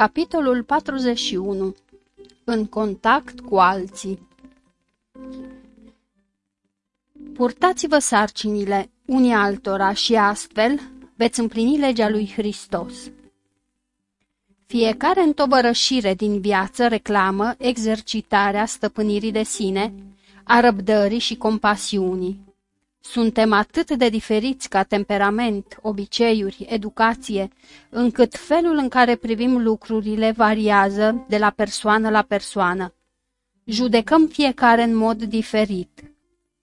Capitolul 41 În contact cu alții Purtați-vă sarcinile unii altora și astfel veți împlini legea lui Hristos. Fiecare întovărășire din viață reclamă exercitarea stăpânirii de sine, a răbdării și compasiunii. Suntem atât de diferiți ca temperament, obiceiuri, educație, încât felul în care privim lucrurile variază de la persoană la persoană. Judecăm fiecare în mod diferit.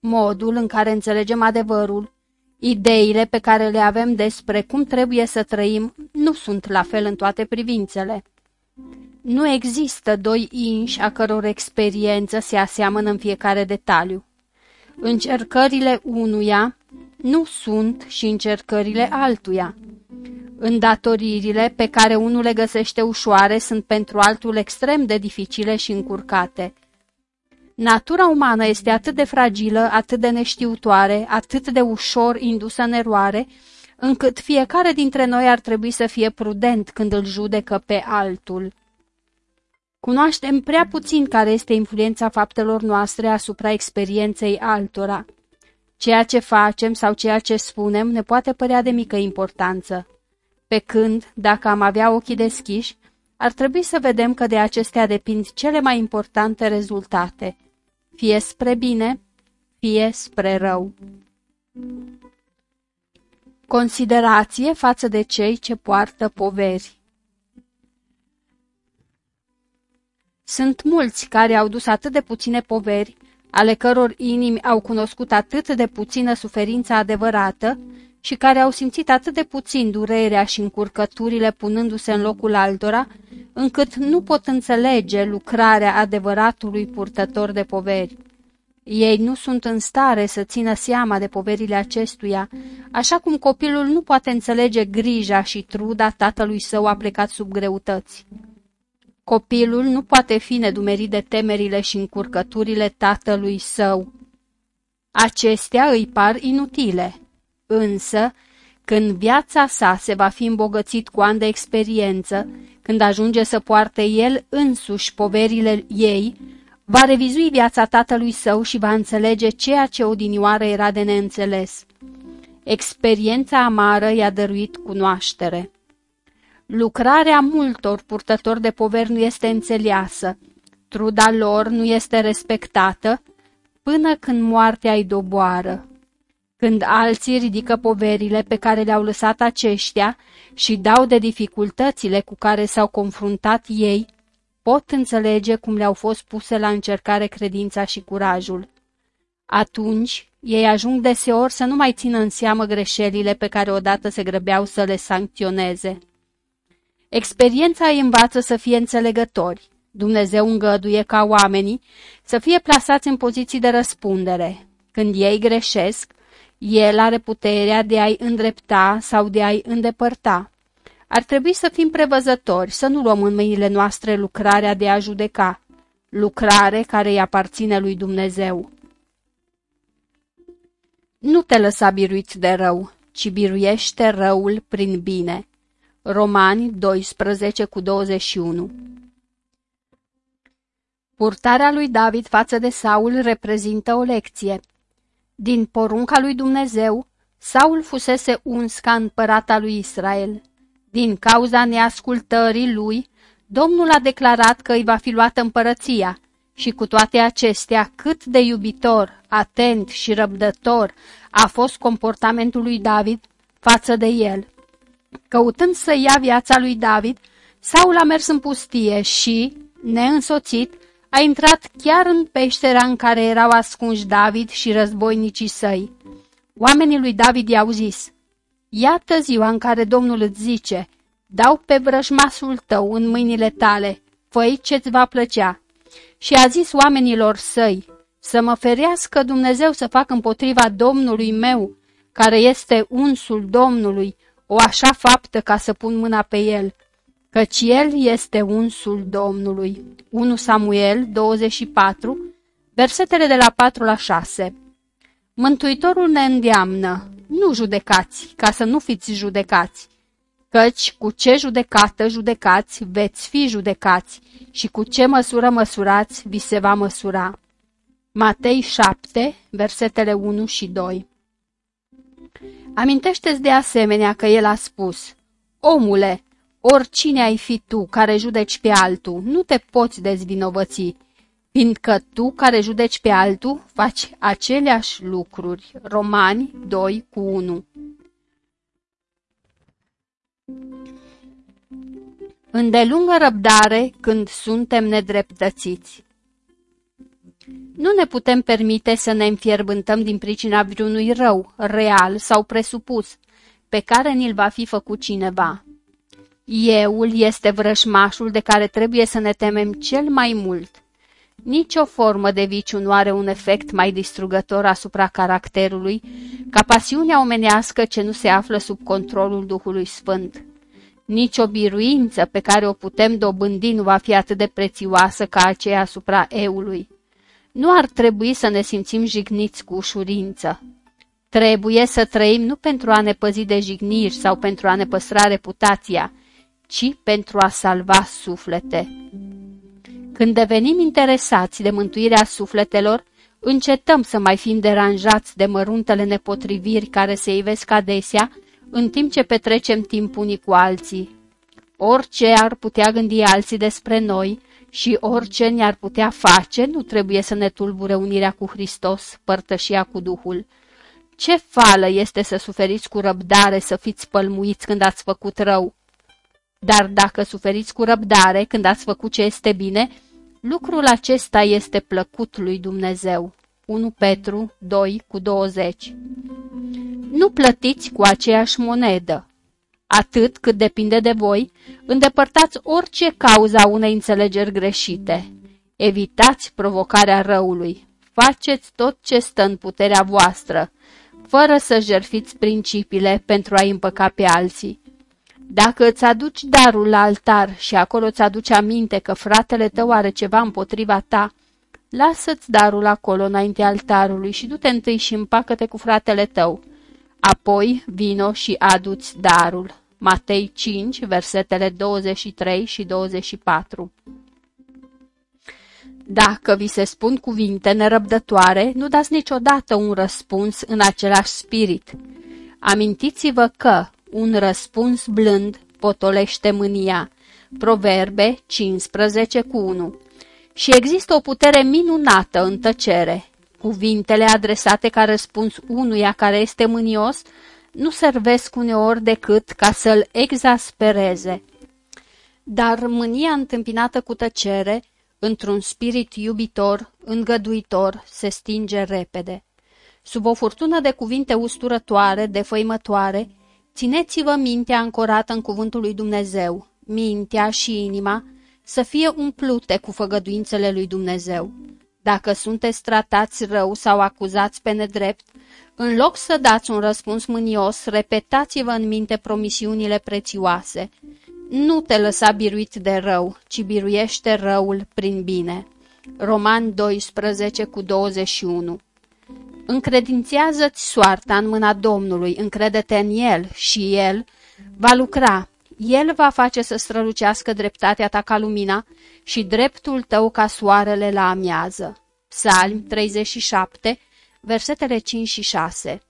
Modul în care înțelegem adevărul, ideile pe care le avem despre cum trebuie să trăim, nu sunt la fel în toate privințele. Nu există doi inși a căror experiență se aseamănă în fiecare detaliu. Încercările unuia nu sunt și încercările altuia. Îndatoririle pe care unul le găsește ușoare sunt pentru altul extrem de dificile și încurcate. Natura umană este atât de fragilă, atât de neștiutoare, atât de ușor indusă în eroare, încât fiecare dintre noi ar trebui să fie prudent când îl judecă pe altul. Cunoaștem prea puțin care este influența faptelor noastre asupra experienței altora. Ceea ce facem sau ceea ce spunem ne poate părea de mică importanță. Pe când, dacă am avea ochii deschiși, ar trebui să vedem că de acestea depind cele mai importante rezultate, fie spre bine, fie spre rău. Considerație față de cei ce poartă poveri Sunt mulți care au dus atât de puține poveri, ale căror inimi au cunoscut atât de puțină suferință adevărată și care au simțit atât de puțin durerea și încurcăturile punându-se în locul altora, încât nu pot înțelege lucrarea adevăratului purtător de poveri. Ei nu sunt în stare să țină seama de poverile acestuia, așa cum copilul nu poate înțelege grija și truda tatălui său a plecat sub greutăți. Copilul nu poate fi nedumerit de temerile și încurcăturile tatălui său. Acestea îi par inutile, însă, când viața sa se va fi îmbogățit cu ani de experiență, când ajunge să poarte el însuși poverile ei, va revizui viața tatălui său și va înțelege ceea ce odinioară era de neînțeles. Experiența amară i-a dăruit cunoaștere. Lucrarea multor purtători de poveri nu este înțeleasă, truda lor nu este respectată, până când moartea îi doboară. Când alții ridică poverile pe care le-au lăsat aceștia și dau de dificultățile cu care s-au confruntat ei, pot înțelege cum le-au fost puse la încercare credința și curajul. Atunci, ei ajung deseori să nu mai țină în seamă greșelile pe care odată se grăbeau să le sancționeze. Experiența îi învață să fie înțelegători. Dumnezeu îngăduie ca oamenii să fie plasați în poziții de răspundere. Când ei greșesc, El are puterea de a-i îndrepta sau de a-i îndepărta. Ar trebui să fim prevăzători, să nu luăm în mâinile noastre lucrarea de a judeca, lucrare care îi aparține lui Dumnezeu. Nu te lăsa biruit de rău, ci biruiește răul prin bine. Romani 12 cu 21 Purtarea lui David față de Saul reprezintă o lecție. Din porunca lui Dumnezeu, Saul fusese uns ca împărata lui Israel. Din cauza neascultării lui, Domnul a declarat că îi va fi luată împărăția și cu toate acestea, cât de iubitor, atent și răbdător a fost comportamentul lui David față de el. Căutând să ia viața lui David, Saul a mers în pustie și, neînsoțit, a intrat chiar în peștera în care erau ascunși David și războinicii săi. Oamenii lui David i-au zis, Iată ziua în care Domnul îți zice, dau pe vrăjmasul tău în mâinile tale, făi ce-ți va plăcea. Și a zis oamenilor săi, să mă ferească Dumnezeu să fac împotriva Domnului meu, care este unsul Domnului, o așa faptă ca să pun mâna pe el, căci el este unsul Domnului. 1 Samuel 24, versetele de la 4 la 6 Mântuitorul ne îndeamnă, nu judecați, ca să nu fiți judecați, Căci cu ce judecată judecați, veți fi judecați, și cu ce măsură măsurați, vi se va măsura. Matei 7, versetele 1 și 2 Amintește-ți de asemenea că el a spus, Omule, oricine ai fi tu care judeci pe altul, nu te poți dezvinovăți, fiindcă tu care judeci pe altul faci aceleași lucruri. Romani 2 cu 1 Îndelungă răbdare când suntem nedreptățiți. Nu ne putem permite să ne înfierbântăm din pricina vreunui rău, real sau presupus, pe care ni-l va fi făcut cineva. Euul este vrășmașul de care trebuie să ne temem cel mai mult. Nici o formă de viciu nu are un efect mai distrugător asupra caracterului ca pasiunea omenească ce nu se află sub controlul Duhului Sfânt. Nici o biruință pe care o putem dobândi nu va fi atât de prețioasă ca aceea asupra eului. Nu ar trebui să ne simțim jigniți cu ușurință. Trebuie să trăim nu pentru a ne păzi de jigniri sau pentru a ne păstra reputația, ci pentru a salva suflete. Când devenim interesați de mântuirea sufletelor, încetăm să mai fim deranjați de măruntele nepotriviri care se ivesc adesea, în timp ce petrecem timp unii cu alții. Orice ar putea gândi alții despre noi și orice ne-ar putea face, nu trebuie să ne tulbure unirea cu Hristos, părtășia cu Duhul. Ce fală este să suferiți cu răbdare, să fiți pălmuiți când ați făcut rău. Dar dacă suferiți cu răbdare când ați făcut ce este bine, lucrul acesta este plăcut lui Dumnezeu. 1 Petru 2 cu 20 Nu plătiți cu aceeași monedă. Atât cât depinde de voi, îndepărtați orice cauza unei înțelegeri greșite. Evitați provocarea răului. Faceți tot ce stă în puterea voastră, fără să jerfiți principiile pentru a împăca pe alții. Dacă îți aduci darul la altar și acolo îți aduci aminte că fratele tău are ceva împotriva ta, lasă-ți darul acolo înainte altarului și du-te întâi și împacă-te cu fratele tău. Apoi vino și aduți darul. Matei 5, versetele 23 și 24 Dacă vi se spun cuvinte nerăbdătoare, nu dați niciodată un răspuns în același spirit. Amintiți-vă că un răspuns blând potolește mânia. Proverbe 15 cu 1 Și există o putere minunată în tăcere. Cuvintele adresate ca răspuns unuia care este mânios nu servesc uneori decât ca să-l exaspereze. Dar mânia întâmpinată cu tăcere, într-un spirit iubitor, îngăduitor, se stinge repede. Sub o furtună de cuvinte usturătoare, defăimătoare, țineți-vă mintea ancorată în cuvântul lui Dumnezeu, mintea și inima, să fie umplute cu făgăduințele lui Dumnezeu. Dacă sunteți tratați rău sau acuzați pe nedrept, în loc să dați un răspuns mânios, repetați-vă în minte promisiunile prețioase. Nu te lăsa biruit de rău, ci biruiește răul prin bine. Roman 12 cu 21 Încredințează-ți soarta în mâna Domnului, încrede-te în El și El va lucra. El va face să strălucească dreptatea ta ca lumina și dreptul tău ca soarele la amiază. Psalm 37, versetele 5 și 6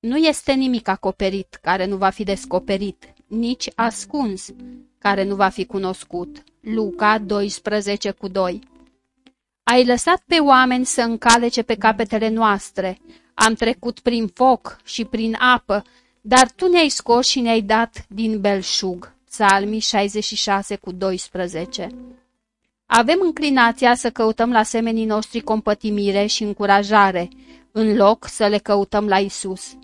Nu este nimic acoperit care nu va fi descoperit, nici ascuns care nu va fi cunoscut. Luca 12 cu 2 Ai lăsat pe oameni să încalece pe capetele noastre, am trecut prin foc și prin apă, dar tu ne-ai scos și ne-ai dat din belșug. Psalmii 66 cu 12 Avem înclinația să căutăm la semenii noștri compătimire și încurajare, în loc să le căutăm la Isus.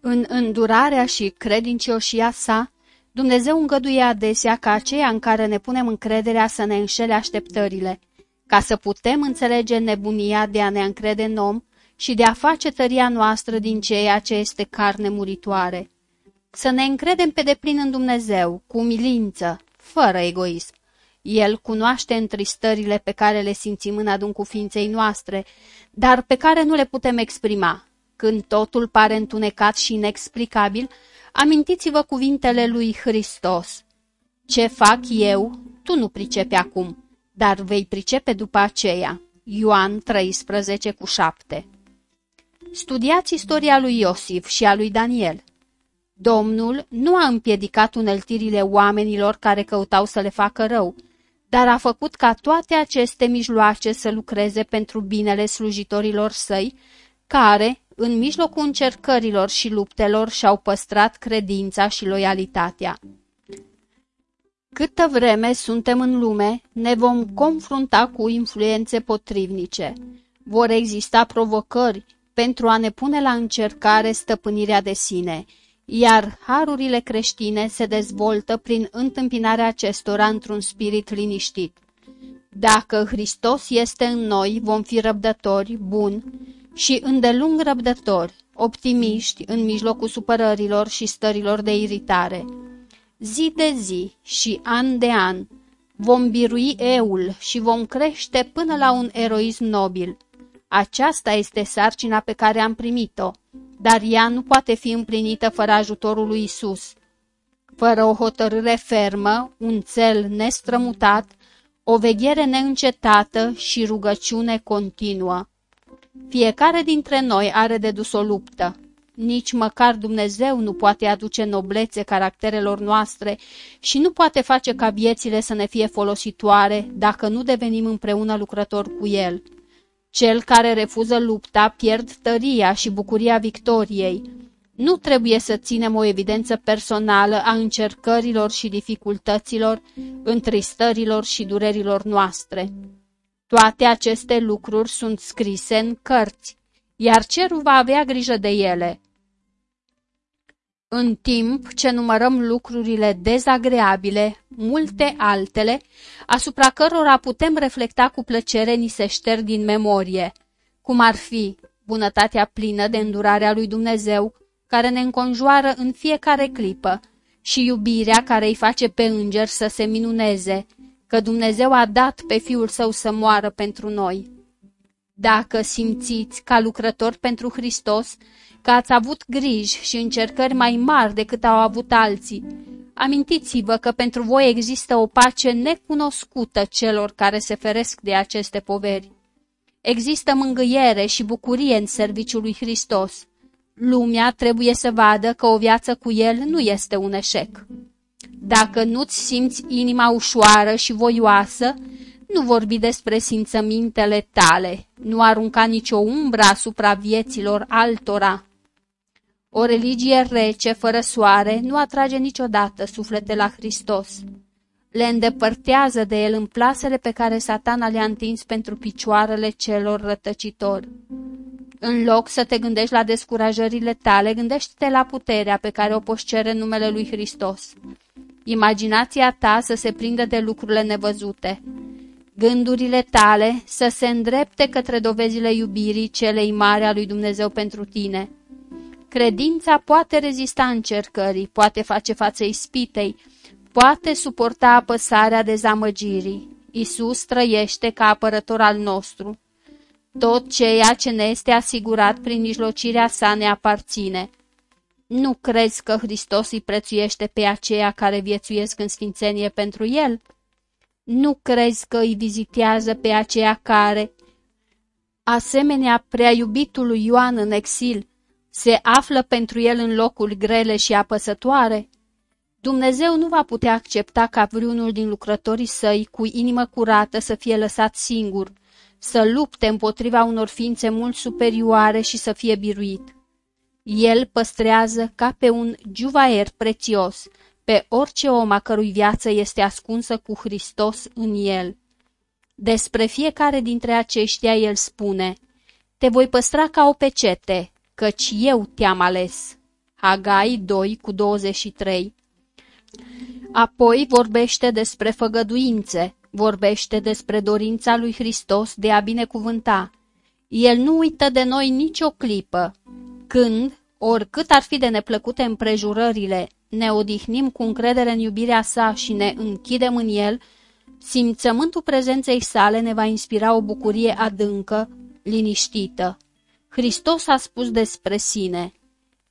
În îndurarea și credincioșia sa, Dumnezeu îngăduie adesea ca aceea în care ne punem încrederea să ne înșele așteptările, ca să putem înțelege nebunia de a ne încrede în om și de a face tăria noastră din ceea ce este carne muritoare. Să ne încredem pe deplin în Dumnezeu, cu umilință, fără egoism. El cunoaște întristările pe care le simțim în adâncul ființei noastre, dar pe care nu le putem exprima. Când totul pare întunecat și inexplicabil, Amintiți-vă cuvintele lui Hristos. Ce fac eu, tu nu pricepi acum, dar vei pricepe după aceea. Ioan 13 cu 7 Studiați istoria lui Iosif și a lui Daniel. Domnul nu a împiedicat uneltirile oamenilor care căutau să le facă rău, dar a făcut ca toate aceste mijloace să lucreze pentru binele slujitorilor săi, care, în mijlocul încercărilor și luptelor, și-au păstrat credința și loialitatea. Câtă vreme suntem în lume, ne vom confrunta cu influențe potrivnice. Vor exista provocări pentru a ne pune la încercare stăpânirea de sine, iar harurile creștine se dezvoltă prin întâmpinarea acestora într-un spirit liniștit. Dacă Hristos este în noi, vom fi răbdători, buni și îndelung răbdători, optimiști în mijlocul supărărilor și stărilor de iritare. Zi de zi și an de an vom birui eul și vom crește până la un eroism nobil. Aceasta este sarcina pe care am primit-o, dar ea nu poate fi împlinită fără ajutorul lui Isus. Fără o hotărâre fermă, un cel nestrămutat, o veghere neîncetată și rugăciune continuă. Fiecare dintre noi are de dus o luptă. Nici măcar Dumnezeu nu poate aduce noblețe caracterelor noastre și nu poate face ca viețile să ne fie folositoare dacă nu devenim împreună lucrători cu El. Cel care refuză lupta pierd tăria și bucuria victoriei. Nu trebuie să ținem o evidență personală a încercărilor și dificultăților, întristărilor și durerilor noastre. Toate aceste lucruri sunt scrise în cărți, iar cerul va avea grijă de ele. În timp ce numărăm lucrurile dezagreabile, multe altele, asupra cărora putem reflecta cu plăcere, ni se șterg din memorie, cum ar fi bunătatea plină de îndurare a lui Dumnezeu, care ne înconjoară în fiecare clipă, și iubirea care îi face pe înger să se minuneze, că Dumnezeu a dat pe Fiul Său să moară pentru noi. Dacă simțiți, ca lucrător pentru Hristos, că ați avut griji și încercări mai mari decât au avut alții, amintiți-vă că pentru voi există o pace necunoscută celor care se feresc de aceste poveri. Există mângâiere și bucurie în serviciul lui Hristos. Lumea trebuie să vadă că o viață cu El nu este un eșec. Dacă nu-ți simți inima ușoară și voioasă, nu vorbi despre simțămintele tale, nu arunca nicio umbră asupra vieților altora. O religie rece, fără soare, nu atrage niciodată suflete la Hristos. Le îndepărtează de el în plasele pe care satana le-a întins pentru picioarele celor rătăcitori. În loc să te gândești la descurajările tale, gândește-te la puterea pe care o poți cere în numele lui Hristos. Imaginația ta să se prindă de lucrurile nevăzute. Gândurile tale să se îndrepte către dovezile iubirii celei mari a lui Dumnezeu pentru tine. Credința poate rezista încercării, poate face față ispitei, poate suporta apăsarea dezamăgirii. Isus trăiește ca apărător al nostru. Tot ceea ce ne este asigurat prin mijlocirea sa ne aparține. Nu crezi că Hristos îi prețuiește pe aceia care viețuiesc în sfințenie pentru El? Nu crezi că îi vizitează pe aceia care, asemenea prea iubitului Ioan în exil, se află pentru el în locuri grele și apăsătoare? Dumnezeu nu va putea accepta ca vreunul din lucrătorii săi, cu inimă curată, să fie lăsat singur, să lupte împotriva unor ființe mult superioare și să fie biruit. El păstrează ca pe un juvaer prețios pe orice om a cărui viață este ascunsă cu Hristos în el. Despre fiecare dintre aceștia el spune, Te voi păstra ca o pecete, căci eu te-am ales. Hagai 2 cu 23 Apoi vorbește despre făgăduințe, vorbește despre dorința lui Hristos de a binecuvânta. El nu uită de noi nicio clipă. Când, oricât ar fi de neplăcute împrejurările, ne odihnim cu încredere în iubirea sa și ne închidem în el, simțământul prezenței sale ne va inspira o bucurie adâncă, liniștită. Hristos a spus despre sine,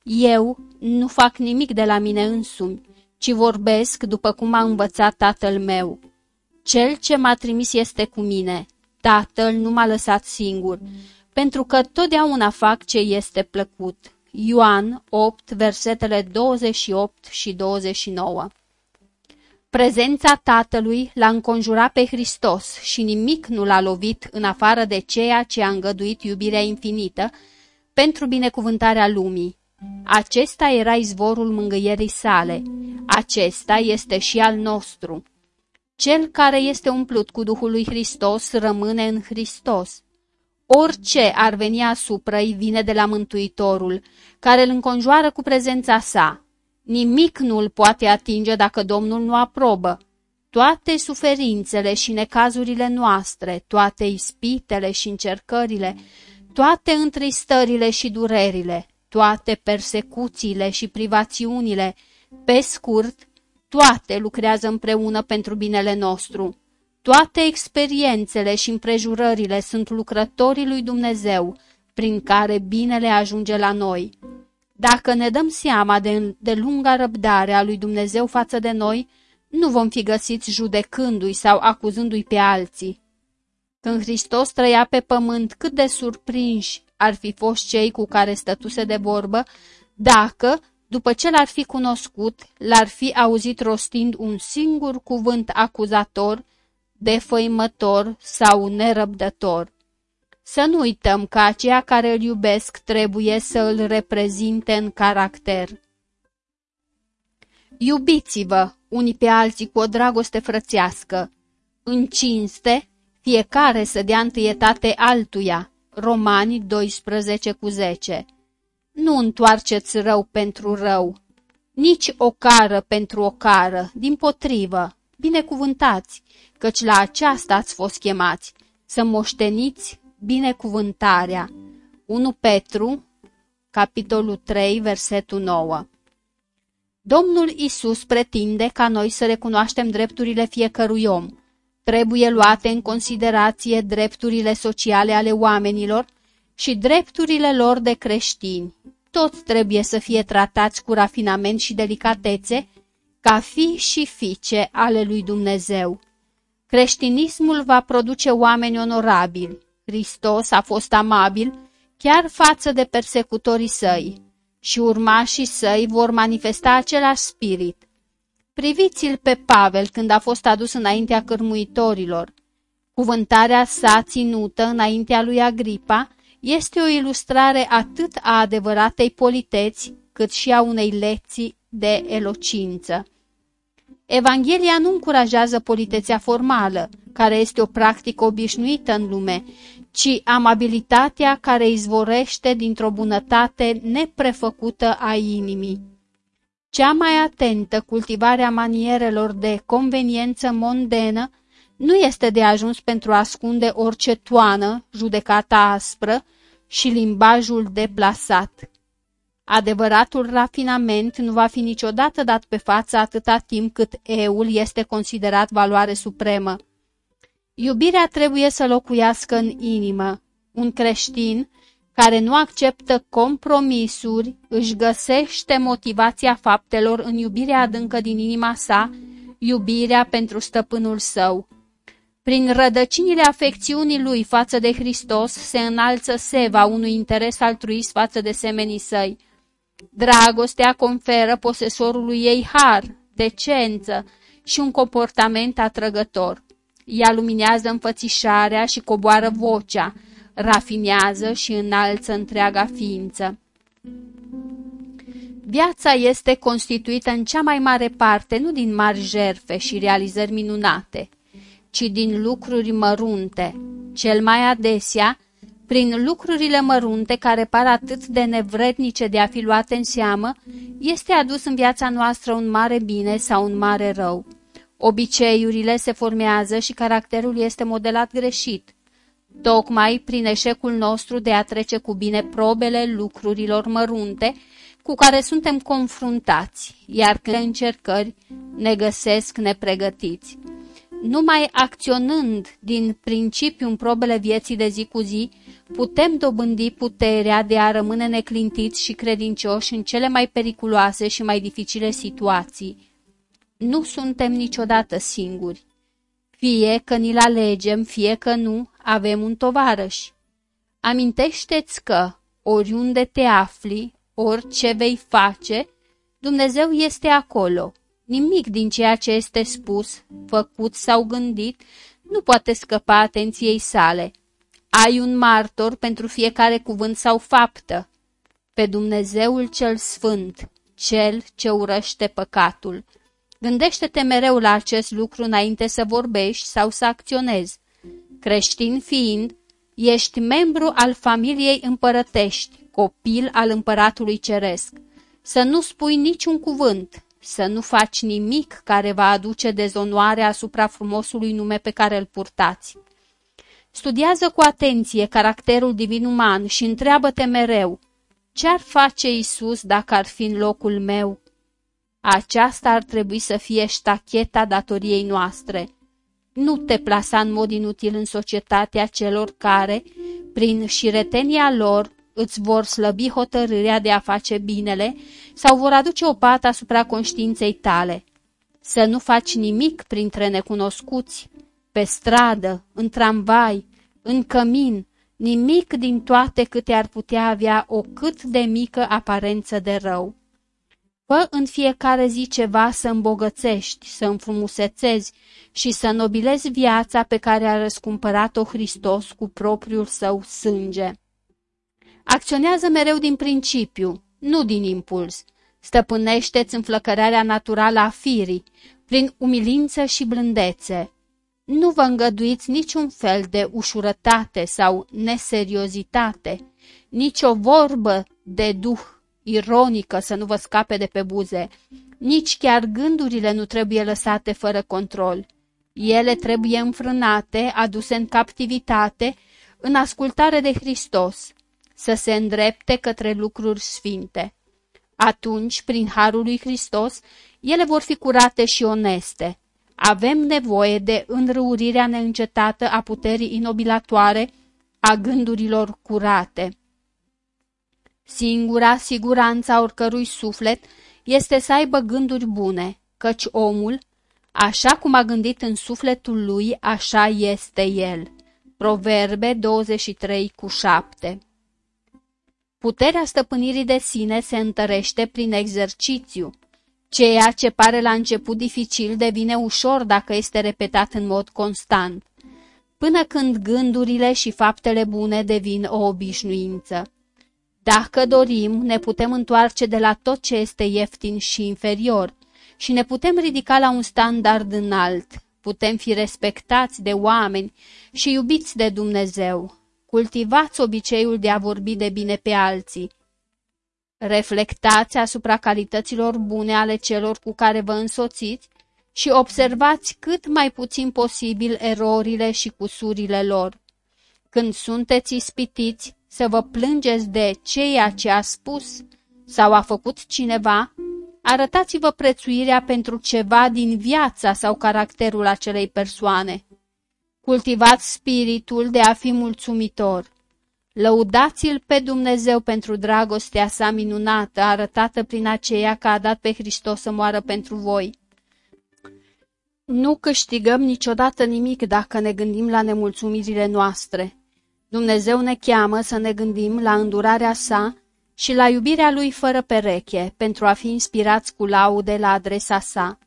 Eu nu fac nimic de la mine însumi, ci vorbesc după cum a învățat tatăl meu. Cel ce m-a trimis este cu mine. Tatăl nu m-a lăsat singur, pentru că totdeauna fac ce este plăcut. Ioan 8, versetele 28 și 29 Prezența Tatălui l-a înconjurat pe Hristos și nimic nu l-a lovit în afară de ceea ce a îngăduit iubirea infinită pentru binecuvântarea lumii. Acesta era izvorul mângâierii sale. Acesta este și al nostru. Cel care este umplut cu Duhul lui Hristos rămâne în Hristos. Orice ar veni asupra îi vine de la Mântuitorul, care îl înconjoară cu prezența sa. Nimic nu îl poate atinge dacă Domnul nu aprobă. Toate suferințele și necazurile noastre, toate ispitele și încercările, toate întristările și durerile, toate persecuțiile și privațiunile, pe scurt, toate lucrează împreună pentru binele nostru. Toate experiențele și împrejurările sunt lucrătorii lui Dumnezeu, prin care binele ajunge la noi. Dacă ne dăm seama de, de lunga răbdare a lui Dumnezeu față de noi, nu vom fi găsiți judecându-i sau acuzându-i pe alții. Când Hristos trăia pe pământ, cât de surprinși ar fi fost cei cu care stătuse de vorbă, dacă, după ce l-ar fi cunoscut, l-ar fi auzit rostind un singur cuvânt acuzator, defăimător sau nerăbdător. Să nu uităm că aceia care îl iubesc trebuie să îl reprezinte în caracter. Iubiți-vă unii pe alții cu o dragoste frățească. În cinste, fiecare să dea întâietate altuia. Romani 12 cu 10 Nu întoarceți rău pentru rău, nici o cară pentru o cară, din potrivă, binecuvântați, căci la aceasta ați fost chemați, să moșteniți binecuvântarea. 1 Petru, capitolul 3, versetul 9 Domnul Isus pretinde ca noi să recunoaștem drepturile fiecărui om. Trebuie luate în considerație drepturile sociale ale oamenilor și drepturile lor de creștini. Toți trebuie să fie tratați cu rafinament și delicatețe, ca fi și fiice ale lui Dumnezeu. Creștinismul va produce oameni onorabili. Hristos a fost amabil chiar față de persecutorii săi și urmașii săi vor manifesta același spirit. Priviți-l pe Pavel când a fost adus înaintea cărmuitorilor. Cuvântarea sa ținută înaintea lui Agripa este o ilustrare atât a adevăratei politeți, cât și a unei lecții de elocință. Evanghelia nu încurajează politețea formală, care este o practică obișnuită în lume, ci amabilitatea care izvorește dintr-o bunătate neprefăcută a inimii. Cea mai atentă cultivare a manierelor de conveniență mondenă nu este de ajuns pentru a ascunde orice toană, judecata aspră și limbajul deplasat. Adevăratul rafinament nu va fi niciodată dat pe față atâta timp cât eul este considerat valoare supremă. Iubirea trebuie să locuiască în inimă. Un creștin care nu acceptă compromisuri își găsește motivația faptelor în iubirea adâncă din inima sa, iubirea pentru stăpânul său. Prin rădăcinile afecțiunii lui față de Hristos se înalță seva unui interes altruist față de semenii săi. Dragostea conferă posesorului ei har, decență și un comportament atrăgător. Ea luminează înfățișarea și coboară vocea, rafinează și înalță întreaga ființă. Viața este constituită în cea mai mare parte nu din mari jerfe și realizări minunate, ci din lucruri mărunte, cel mai adesea prin lucrurile mărunte care par atât de nevrednice de a fi luate în seamă, este adus în viața noastră un mare bine sau un mare rău. Obiceiurile se formează și caracterul este modelat greșit, tocmai prin eșecul nostru de a trece cu bine probele lucrurilor mărunte cu care suntem confruntați, iar când încercări ne găsesc nepregătiți. Numai acționând din principiu în probele vieții de zi cu zi, putem dobândi puterea de a rămâne neclintiți și credincioși în cele mai periculoase și mai dificile situații. Nu suntem niciodată singuri. Fie că ni-l alegem, fie că nu, avem un tovarăș. Amintește-ți că, oriunde te afli, orice vei face, Dumnezeu este acolo. Nimic din ceea ce este spus, făcut sau gândit nu poate scăpa atenției sale. Ai un martor pentru fiecare cuvânt sau faptă. Pe Dumnezeul cel Sfânt, cel ce urăște păcatul. Gândește-te mereu la acest lucru înainte să vorbești sau să acționezi. Creștin fiind, ești membru al familiei împărătești, copil al împăratului ceresc. Să nu spui niciun cuvânt, să nu faci nimic care va aduce dezonoare asupra frumosului nume pe care îl purtați. Studiază cu atenție caracterul divin uman și întreabă-te mereu, ce-ar face Isus dacă ar fi în locul meu? Aceasta ar trebui să fie ștacheta datoriei noastre. Nu te plasa în mod inutil în societatea celor care, prin șiretenia lor, îți vor slăbi hotărârea de a face binele sau vor aduce o pată asupra conștiinței tale. Să nu faci nimic printre necunoscuți, pe stradă, în tramvai, în cămin, nimic din toate câte ar putea avea o cât de mică aparență de rău. Fă în fiecare zi ceva să îmbogățești, să înfrumusețezi și să nobilezi viața pe care a răscumpărat-o Hristos cu propriul său sânge. Acționează mereu din principiu, nu din impuls. Stăpânește-ți înflăcărarea naturală a firii, prin umilință și blândețe. Nu vă îngăduiți niciun fel de ușurătate sau neseriozitate, nici o vorbă de duh ironică să nu vă scape de pe buze, nici chiar gândurile nu trebuie lăsate fără control. Ele trebuie înfrânate, aduse în captivitate, în ascultare de Hristos, să se îndrepte către lucruri sfinte. Atunci, prin Harul lui Hristos, ele vor fi curate și oneste. Avem nevoie de înrăurirea neîncetată a puterii inobilatoare a gândurilor curate. Singura siguranță a oricărui suflet este să aibă gânduri bune, căci omul, așa cum a gândit în sufletul lui, așa este el. Proverbe 23 cu 7 Puterea stăpânirii de sine se întărește prin exercițiu. Ceea ce pare la început dificil devine ușor dacă este repetat în mod constant, până când gândurile și faptele bune devin o obișnuință. Dacă dorim, ne putem întoarce de la tot ce este ieftin și inferior și ne putem ridica la un standard înalt. Putem fi respectați de oameni și iubiți de Dumnezeu. Cultivați obiceiul de a vorbi de bine pe alții. Reflectați asupra calităților bune ale celor cu care vă însoțiți și observați cât mai puțin posibil erorile și cusurile lor. Când sunteți ispitiți să vă plângeți de ceea ce a spus sau a făcut cineva, arătați-vă prețuirea pentru ceva din viața sau caracterul acelei persoane. Cultivați spiritul de a fi mulțumitor. Lăudați-l pe Dumnezeu pentru dragostea sa minunată, arătată prin aceea că a dat pe Hristos să moară pentru voi. Nu câștigăm niciodată nimic dacă ne gândim la nemulțumirile noastre. Dumnezeu ne cheamă să ne gândim la îndurarea sa și la iubirea lui fără pereche, pentru a fi inspirați cu laude la adresa sa.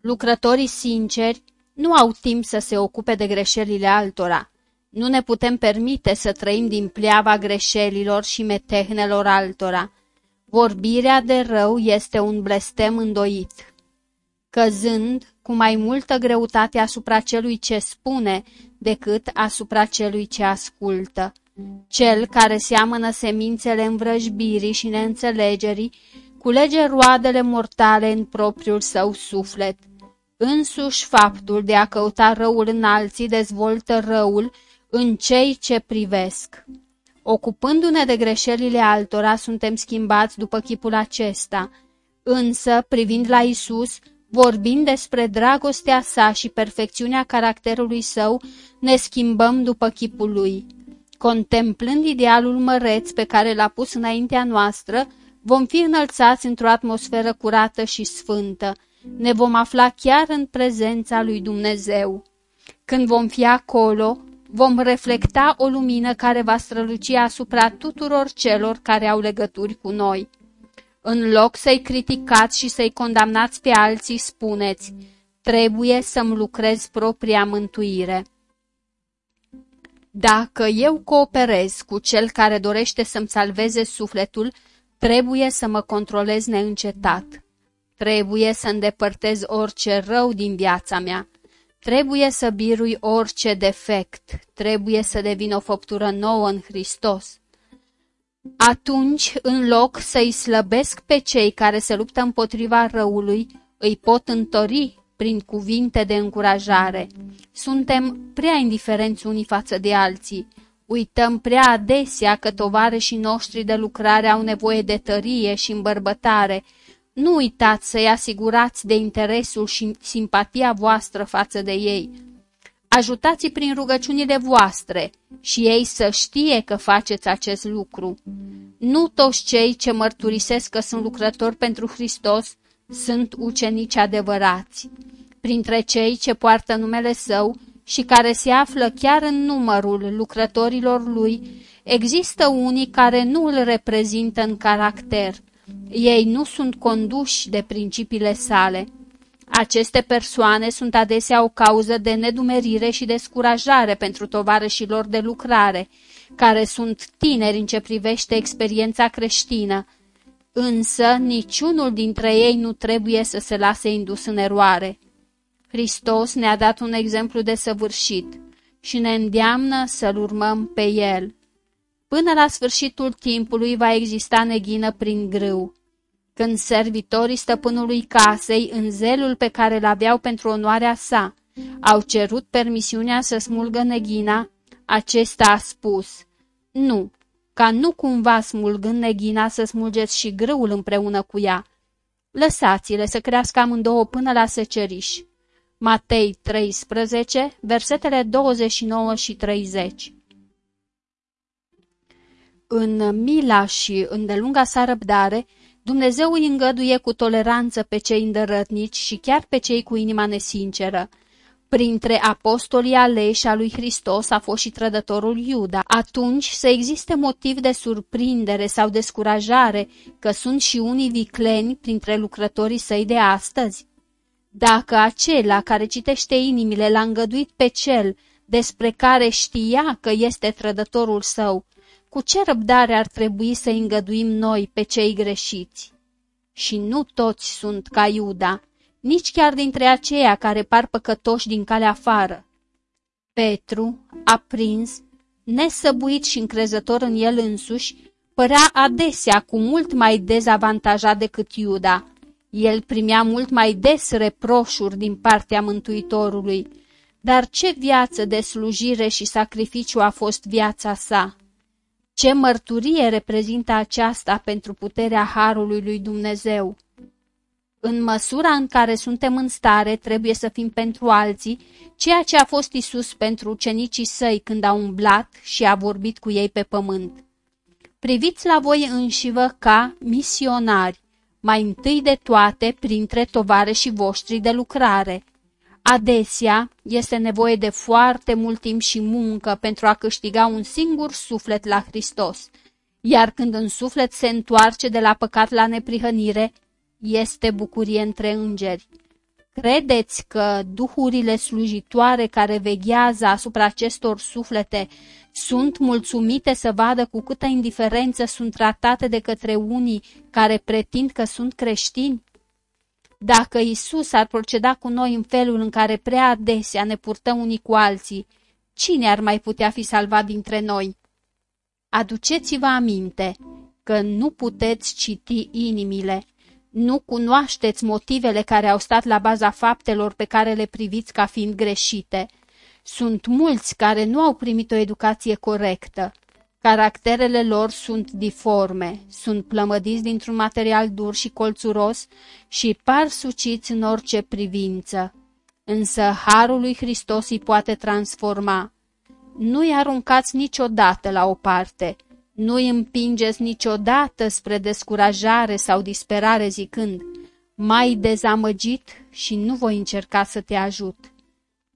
Lucrătorii sinceri nu au timp să se ocupe de greșelile altora. Nu ne putem permite să trăim din pleava greșelilor și metehnelor altora. Vorbirea de rău este un blestem îndoit. Căzând cu mai multă greutate asupra celui ce spune decât asupra celui ce ascultă. Cel care seamănă semințele învrăjbirii și neînțelegerii, culege roadele mortale în propriul său suflet. Însuși faptul de a căuta răul în alții dezvoltă răul în cei ce privesc. Ocupându-ne de greșelile altora, suntem schimbați după chipul acesta, însă, privind la Isus, Vorbind despre dragostea sa și perfecțiunea caracterului său, ne schimbăm după chipul lui. Contemplând idealul măreț pe care l-a pus înaintea noastră, vom fi înălțați într-o atmosferă curată și sfântă. Ne vom afla chiar în prezența lui Dumnezeu. Când vom fi acolo, vom reflecta o lumină care va străluci asupra tuturor celor care au legături cu noi. În loc să-i criticați și să-i condamnați pe alții, spuneți, trebuie să-mi lucrez propria mântuire. Dacă eu cooperez cu cel care dorește să-mi salveze sufletul, trebuie să mă controlez neîncetat. Trebuie să îndepărtez orice rău din viața mea. Trebuie să birui orice defect. Trebuie să devin o făptură nouă în Hristos. Atunci, în loc să-i slăbesc pe cei care se luptă împotriva răului, îi pot întori prin cuvinte de încurajare. Suntem prea indiferenți unii față de alții. Uităm prea adesea că tovarășii noștri de lucrare au nevoie de tărie și îmbărbătare. Nu uitați să-i asigurați de interesul și simpatia voastră față de ei. Ajutați-i prin rugăciunile voastre și ei să știe că faceți acest lucru. Nu toți cei ce mărturisesc că sunt lucrători pentru Hristos sunt ucenici adevărați. Printre cei ce poartă numele său și care se află chiar în numărul lucrătorilor lui, există unii care nu îl reprezintă în caracter. Ei nu sunt conduși de principiile sale. Aceste persoane sunt adesea o cauză de nedumerire și descurajare pentru tovarășilor de lucrare, care sunt tineri în ce privește experiența creștină, însă niciunul dintre ei nu trebuie să se lase indus în eroare. Hristos ne-a dat un exemplu de săvârșit și ne îndeamnă să-L urmăm pe El. Până la sfârșitul timpului va exista neghină prin grâu. Când servitorii stăpânului casei, în zelul pe care îl aveau pentru onoarea sa, au cerut permisiunea să smulgă neghina, acesta a spus, Nu, ca nu cumva smulgând neghina să smulgeți și grâul împreună cu ea. Lăsați-le să crească amândouă până la seceriș. Matei 13, versetele 29 și 30 În mila și îndelunga sa răbdare, Dumnezeu îi îngăduie cu toleranță pe cei îndărătnici și chiar pe cei cu inima nesinceră. Printre apostolii aleși a lui Hristos a fost și trădătorul Iuda. Atunci să existe motiv de surprindere sau descurajare că sunt și unii vicleni printre lucrătorii săi de astăzi. Dacă acela care citește inimile l-a îngăduit pe cel despre care știa că este trădătorul său, cu ce răbdare ar trebui să îngăduim noi pe cei greșiți? Și nu toți sunt ca Iuda, nici chiar dintre aceia care par păcătoși din calea afară. Petru, aprins, nesăbuit și încrezător în el însuși, părea adesea cu mult mai dezavantajat decât Iuda. El primea mult mai des reproșuri din partea Mântuitorului, dar ce viață de slujire și sacrificiu a fost viața sa! Ce mărturie reprezintă aceasta pentru puterea Harului lui Dumnezeu! În măsura în care suntem în stare, trebuie să fim pentru alții ceea ce a fost Isus pentru ucenicii săi când a umblat și a vorbit cu ei pe pământ. Priviți la voi înșivă ca misionari, mai întâi de toate printre și voștri de lucrare. Adesea este nevoie de foarte mult timp și muncă pentru a câștiga un singur suflet la Hristos, iar când un suflet se întoarce de la păcat la neprihănire, este bucurie între îngeri. Credeți că duhurile slujitoare care veghează asupra acestor suflete sunt mulțumite să vadă cu câtă indiferență sunt tratate de către unii care pretind că sunt creștini? Dacă Isus ar proceda cu noi în felul în care prea adesea ne purtăm unii cu alții, cine ar mai putea fi salvat dintre noi? Aduceți-vă aminte că nu puteți citi inimile, nu cunoașteți motivele care au stat la baza faptelor pe care le priviți ca fiind greșite. Sunt mulți care nu au primit o educație corectă. Caracterele lor sunt diforme, sunt plămădiți dintr-un material dur și colțuros și par suciți în orice privință. Însă Harul lui Hristos îi poate transforma. Nu-i aruncați niciodată la o parte, nu-i împingeți niciodată spre descurajare sau disperare zicând, mai dezamăgit și nu voi încerca să te ajut.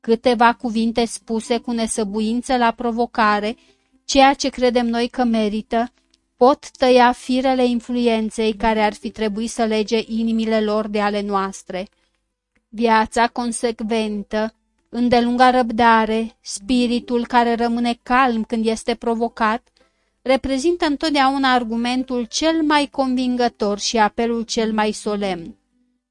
Câteva cuvinte spuse cu nesăbuință la provocare ceea ce credem noi că merită, pot tăia firele influenței care ar fi trebuit să lege inimile lor de ale noastre. Viața consecventă, îndelunga răbdare, spiritul care rămâne calm când este provocat, reprezintă întotdeauna argumentul cel mai convingător și apelul cel mai solemn.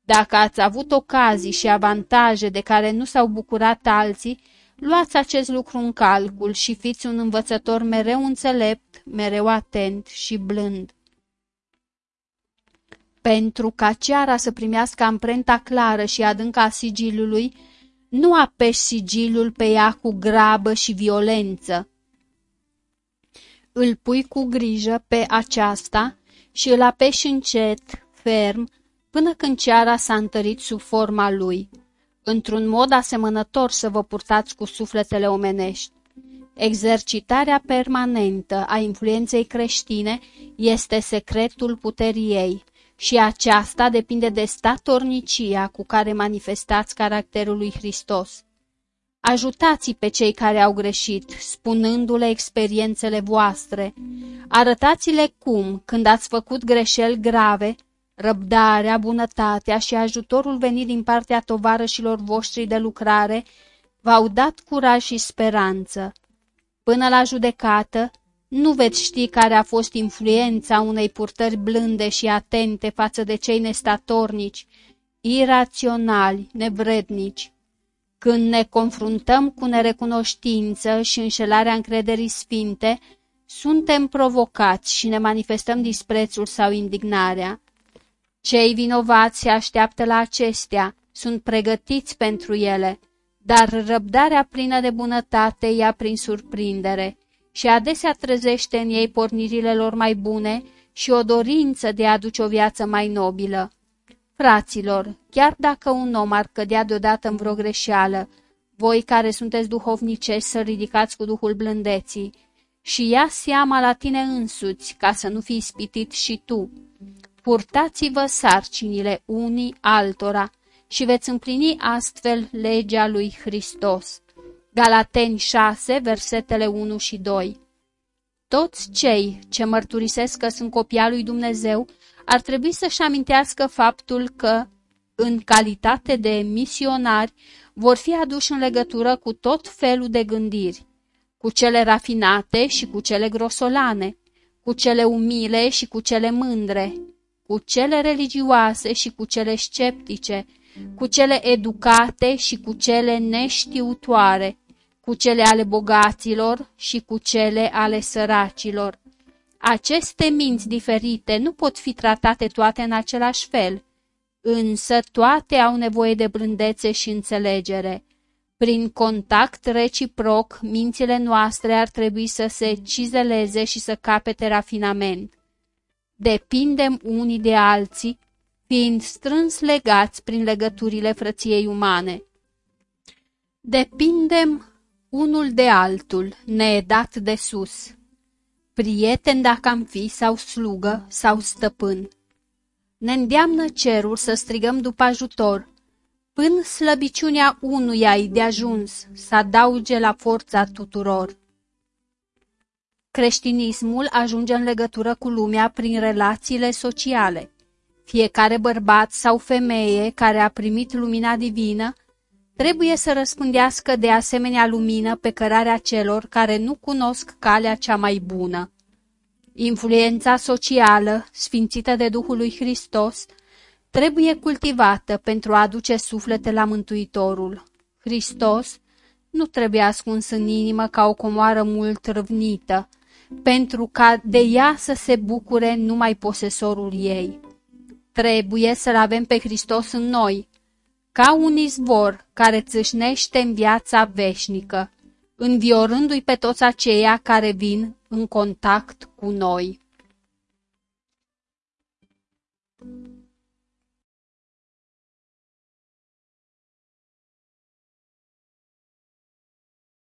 Dacă ați avut ocazii și avantaje de care nu s-au bucurat alții, Luați acest lucru în calcul și fiți un învățător mereu înțelept, mereu atent și blând. Pentru ca ceara să primească amprenta clară și adâncă a sigiliului, nu apeși sigilul pe ea cu grabă și violență. Îl pui cu grijă pe aceasta și îl apeși încet, ferm, până când ceara s-a întărit sub forma lui într-un mod asemănător să vă purtați cu sufletele omenești. Exercitarea permanentă a influenței creștine este secretul puterii ei și aceasta depinde de statornicia cu care manifestați caracterul lui Hristos. Ajutați pe cei care au greșit, spunându-le experiențele voastre. Arătați-le cum, când ați făcut greșeli grave, Răbdarea, bunătatea și ajutorul venit din partea tovarășilor voștri de lucrare v-au dat curaj și speranță. Până la judecată, nu veți ști care a fost influența unei purtări blânde și atente față de cei nestatornici, iraționali, nevrednici. Când ne confruntăm cu nerecunoștință și înșelarea încrederii sfinte, suntem provocați și ne manifestăm disprețul sau indignarea. Cei vinovați se așteaptă la acestea, sunt pregătiți pentru ele, dar răbdarea plină de bunătate ia prin surprindere și adesea trezește în ei pornirile lor mai bune și o dorință de a aduce o viață mai nobilă. Fraților, chiar dacă un om ar cădea deodată în vreo greșeală, voi care sunteți duhovnicești să ridicați cu duhul blândeții și ia seama la tine însuți ca să nu fii spitit și tu, purtați-vă sarcinile unii altora și veți împlini astfel legea lui Hristos. Galateni 6, versetele 1 și 2 Toți cei ce mărturisesc că sunt copia lui Dumnezeu ar trebui să-și amintească faptul că, în calitate de misionari, vor fi aduși în legătură cu tot felul de gândiri, cu cele rafinate și cu cele grosolane, cu cele umile și cu cele mândre, cu cele religioase și cu cele sceptice, cu cele educate și cu cele neștiutoare, cu cele ale bogaților și cu cele ale săracilor. Aceste minți diferite nu pot fi tratate toate în același fel, însă toate au nevoie de blândețe și înțelegere. Prin contact reciproc, mințile noastre ar trebui să se cizeleze și să capete rafinament depindem unii de alții, fiind strâns legați prin legăturile frăției umane. Depindem unul de altul, needat de sus, prieten dacă am fi sau slugă sau stăpân. Ne îndeamnă cerul să strigăm după ajutor, până slăbiciunea unuia de ajuns să adauge la forța tuturor. Creștinismul ajunge în legătură cu lumea prin relațiile sociale. Fiecare bărbat sau femeie care a primit lumina divină trebuie să răspândească de asemenea lumină pe cărarea celor care nu cunosc calea cea mai bună. Influența socială, sfințită de Duhul lui Hristos, trebuie cultivată pentru a aduce suflete la Mântuitorul. Hristos nu trebuie ascuns în inimă ca o comoară mult răvnită, pentru ca de ea să se bucure numai posesorul ei. Trebuie să-L avem pe Hristos în noi, ca un izvor care țâșnește în viața veșnică, înviorându-i pe toți aceia care vin în contact cu noi.